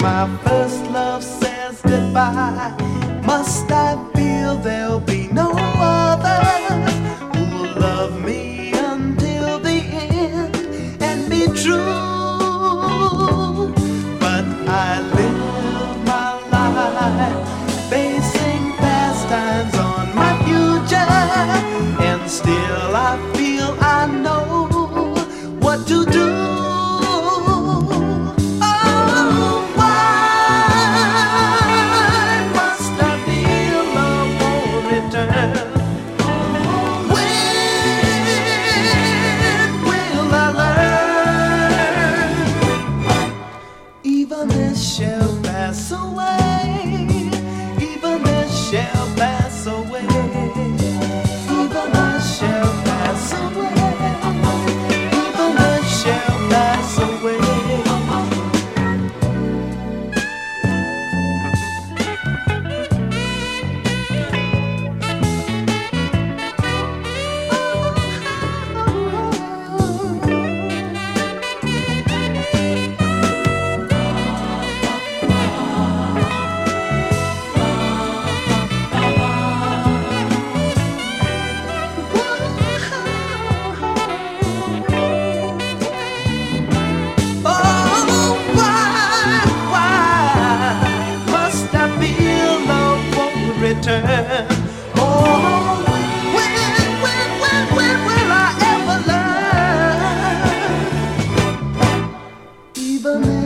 my first love says goodbye, must I feel there'll be shall pass away. even